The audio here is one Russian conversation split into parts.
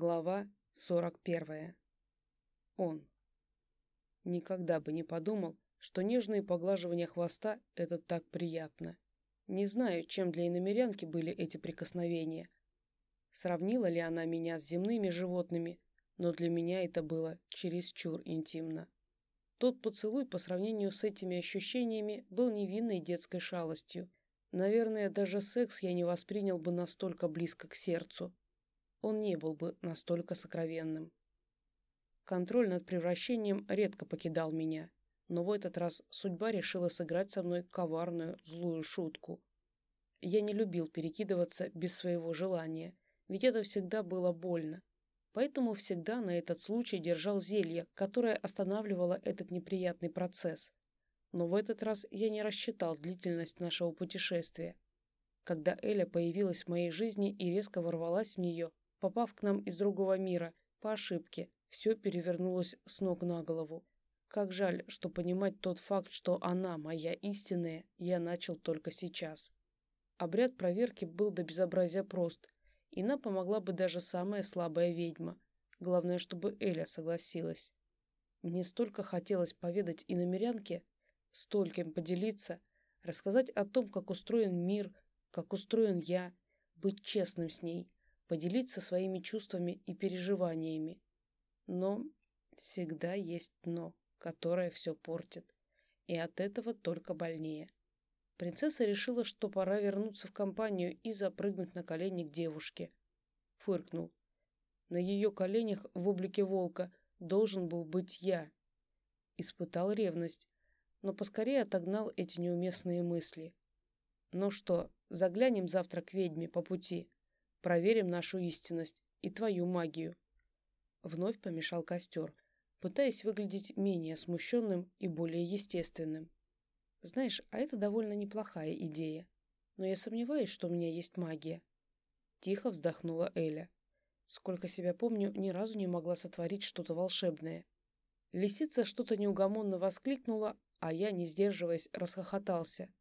Глава 41. Он. Никогда бы не подумал, что нежные поглаживания хвоста — это так приятно. Не знаю, чем для иномерянки были эти прикосновения. Сравнила ли она меня с земными животными, но для меня это было чересчур интимно. Тот поцелуй по сравнению с этими ощущениями был невинной детской шалостью. Наверное, даже секс я не воспринял бы настолько близко к сердцу он не был бы настолько сокровенным. Контроль над превращением редко покидал меня, но в этот раз судьба решила сыграть со мной коварную, злую шутку. Я не любил перекидываться без своего желания, ведь это всегда было больно. Поэтому всегда на этот случай держал зелье, которое останавливало этот неприятный процесс. Но в этот раз я не рассчитал длительность нашего путешествия. Когда Эля появилась в моей жизни и резко ворвалась в нее, Попав к нам из другого мира, по ошибке, все перевернулось с ног на голову. Как жаль, что понимать тот факт, что она моя истинная, я начал только сейчас. Обряд проверки был до безобразия прост, и нам помогла бы даже самая слабая ведьма. Главное, чтобы Эля согласилась. Мне столько хотелось поведать и намерянке, стольким поделиться, рассказать о том, как устроен мир, как устроен я, быть честным с ней, поделиться своими чувствами и переживаниями. Но всегда есть «но», которое все портит, и от этого только больнее. Принцесса решила, что пора вернуться в компанию и запрыгнуть на колени к девушке. Фыркнул. На ее коленях в облике волка должен был быть я. Испытал ревность, но поскорее отогнал эти неуместные мысли. Ну что, заглянем завтра к ведьме по пути. Проверим нашу истинность и твою магию. Вновь помешал костер, пытаясь выглядеть менее смущенным и более естественным. Знаешь, а это довольно неплохая идея. Но я сомневаюсь, что у меня есть магия. Тихо вздохнула Эля. Сколько себя помню, ни разу не могла сотворить что-то волшебное. Лисица что-то неугомонно воскликнула, а я, не сдерживаясь, расхохотался.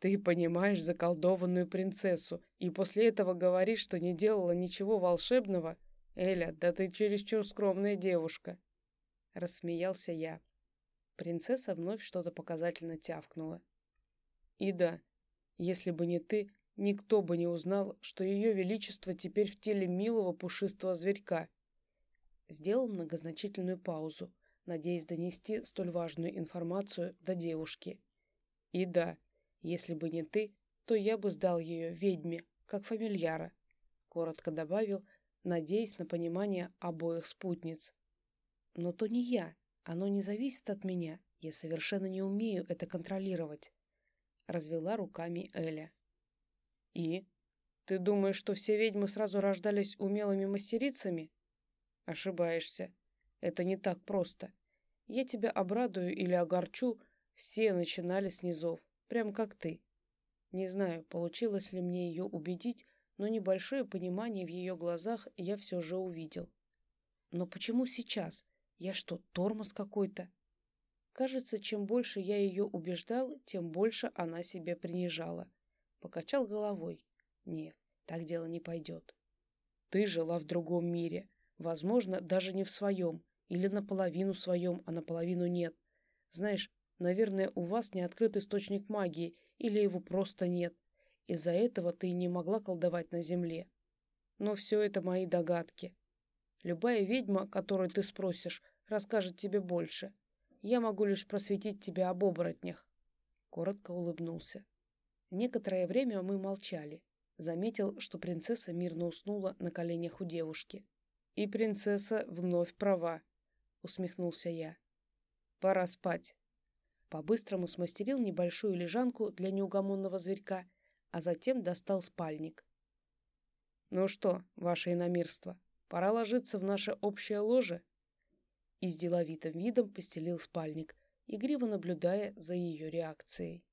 Ты понимаешь заколдованную принцессу, и после этого говоришь, что не делала ничего волшебного? Эля, да ты чересчур скромная девушка. Рассмеялся я. Принцесса вновь что-то показательно тявкнула. И да, если бы не ты, никто бы не узнал, что ее величество теперь в теле милого пушистого зверька. Сделал многозначительную паузу, надеясь донести столь важную информацию до девушки. И да, если бы не ты, то я бы сдал ее ведьме, как фамильяра», — коротко добавил, надеясь на понимание обоих спутниц. «Но то не я, оно не зависит от меня, я совершенно не умею это контролировать», — развела руками Эля. «И? Ты думаешь, что все ведьмы сразу рождались умелыми мастерицами?» «Ошибаешься. Это не так просто. Я тебя обрадую или огорчу, все начинали с низов прям как ты. Не знаю, получилось ли мне ее убедить, но небольшое понимание в ее глазах я все же увидел. Но почему сейчас? Я что, тормоз какой-то? Кажется, чем больше я ее убеждал, тем больше она себя принижала. Покачал головой. Нет, так дело не пойдет. Ты жила в другом мире. Возможно, даже не в своем. Или наполовину своем, а наполовину нет. Знаешь, Наверное, у вас не открыт источник магии, или его просто нет. Из-за этого ты не могла колдовать на земле. Но все это мои догадки. Любая ведьма, которую ты спросишь, расскажет тебе больше. Я могу лишь просветить тебя об оборотнях. Коротко улыбнулся. Некоторое время мы молчали. Заметил, что принцесса мирно уснула на коленях у девушки. И принцесса вновь права, усмехнулся я. Пора спать. По-быстрому смастерил небольшую лежанку для неугомонного зверька, а затем достал спальник. «Ну что, ваше иномирство, пора ложиться в наше общее ложе?» И с деловитым видом постелил спальник, игриво наблюдая за ее реакцией.